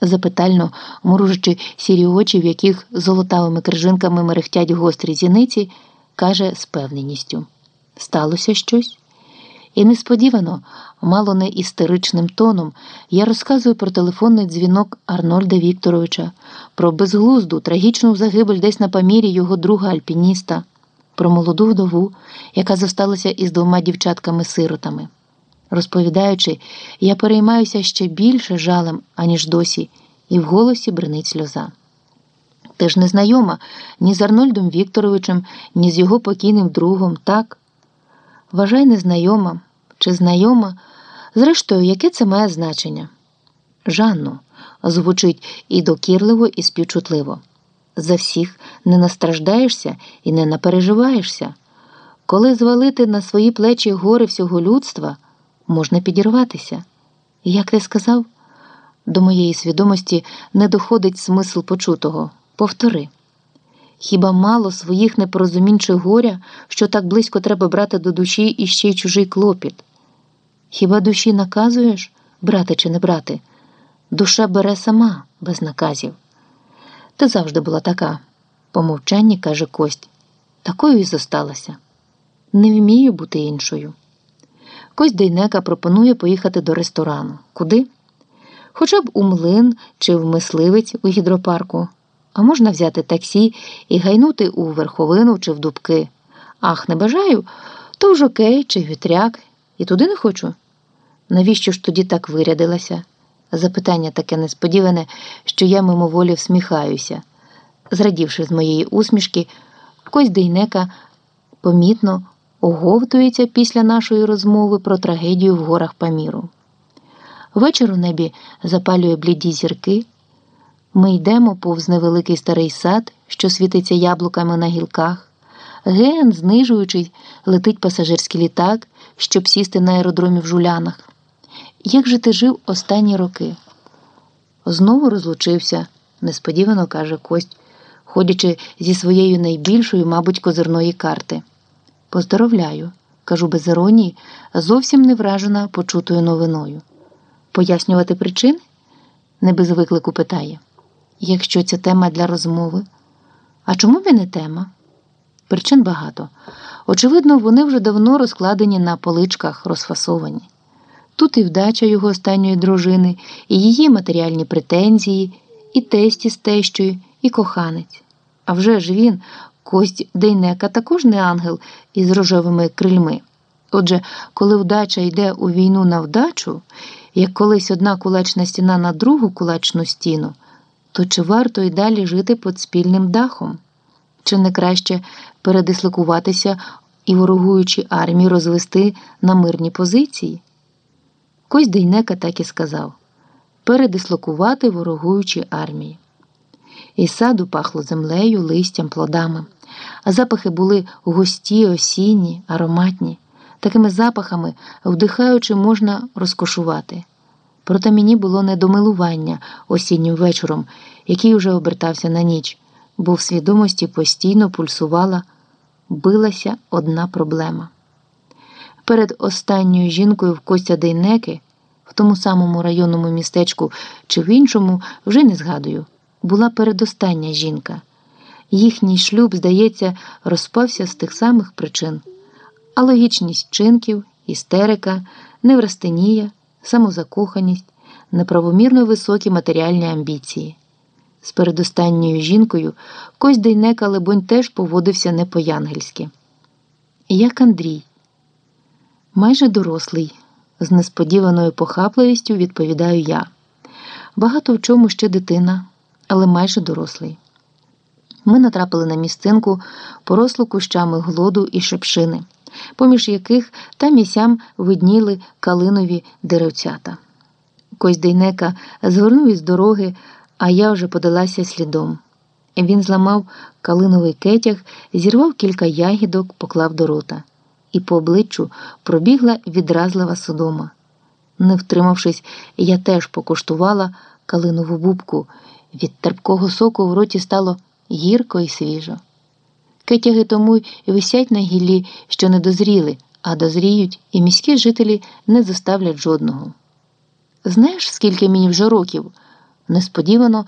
запитально мружачи сірі очі, в яких золотавими крижинками мерехтять гострі зіниці, каже з певненістю: Сталося щось? І несподівано, мало не істеричним тоном, я розказую про телефонний дзвінок Арнольда Вікторовича, про безглузду, трагічну загибель десь на памірі його друга альпініста, про молоду вдову, яка зосталася із двома дівчатками-сиротами. Розповідаючи, я переймаюся ще більше жалем, аніж досі, і в голосі бренить сльоза. Ти ж не знайома ні з Арнольдом Вікторовичем, ні з його покійним другом, так? Вважай незнайома чи знайома, зрештою, яке це має значення? Жанну, звучить і докірливо, і співчутливо. За всіх не настраждаєшся і не напереживаєшся. Коли звалити на свої плечі гори всього людства, можна підірватися. Як ти сказав? До моєї свідомості не доходить смисл почутого. Повтори. Хіба мало своїх непорозумінь чи горя, що так близько треба брати до душі і ще й чужий клопіт? Хіба душі наказуєш, брати чи не брати? Душа бере сама без наказів. Ти завжди була така, по мовчанні каже Кость, такою і зосталася. Не вмію бути іншою. Кость Дейнека пропонує поїхати до ресторану. Куди? Хоча б у млин чи в мисливець у гідропарку. А можна взяти таксі і гайнути у верховину чи в дубки. Ах, не бажаю, то в жокей чи вітряк, і туди не хочу. Навіщо ж тоді так вирядилася? Запитання таке несподіване, що я мимоволі всміхаюся. Зрадівши з моєї усмішки, Кость Дейнека помітно оговтується після нашої розмови про трагедію в горах Паміру. Вечір у небі запалює бліді зірки. Ми йдемо повз невеликий старий сад, що світиться яблуками на гілках. Ген, знижуючись, летить пасажирський літак, щоб сісти на аеродромі в жулянах. Як же ти жив останні роки? Знову розлучився, несподівано каже Кость, ходячи зі своєю найбільшою, мабуть, козирної карти. Поздоровляю, кажу без іронії, зовсім не вражена почутою новиною. Пояснювати причини? не без виклику питає. Якщо ця тема для розмови. А чому б не тема? Причин багато. Очевидно, вони вже давно розкладені на поличках, розфасовані. Тут і вдача його останньої дружини, і її матеріальні претензії, і тесті з тещою, і коханець. А вже ж він, кость Дейнека, також не ангел із рожевими крильми. Отже, коли вдача йде у війну на вдачу, як колись одна кулачна стіна на другу кулачну стіну, то чи варто й далі жити під спільним дахом? Чи не краще передислокуватися і ворогуючі армії розвести на мирні позиції? Кость Дейнека так і сказав передислокувати ворогуючі армії. Із саду пахло землею, листям, плодами, запахи були густі, осінні, ароматні. Такими запахами, вдихаючи, можна розкошувати. Проте мені було не до осіннім вечором, який уже обертався на ніч, бо в свідомості постійно пульсувала, билася одна проблема. Перед останньою жінкою в Костя Дейнеки, в тому самому районному містечку чи в іншому, вже не згадую, була передостання жінка. Їхній шлюб, здається, розпався з тих самих причин. А логічність вчинків, істерика, неврастенія, самозакоханість, неправомірно високі матеріальні амбіції. З передостанньою жінкою Кость Дейнека, лебонь, теж поводився не по-янгельськи. Як Андрій, майже дорослий, з несподіваною похапливістю відповідаю я. Багато в чому ще дитина, але майже дорослий. Ми натрапили на місцинку, порослу кущами глоду і шепшини, поміж яких там і видніли калинові деревцята. Кость Дейнека звернув із дороги, а я вже подалася слідом. Він зламав калиновий кетяг, зірвав кілька ягідок, поклав до рота, і по обличчю пробігла відразлива судома. Не втримавшись, я теж покуштувала калинову бубку. Від терпкого соку в роті стало гірко і свіжо. Кетяги тому й висять на гіллі, що не дозріли, а дозріють, і міські жителі не заставлять жодного. Знаєш, скільки мені вже років? Несподівано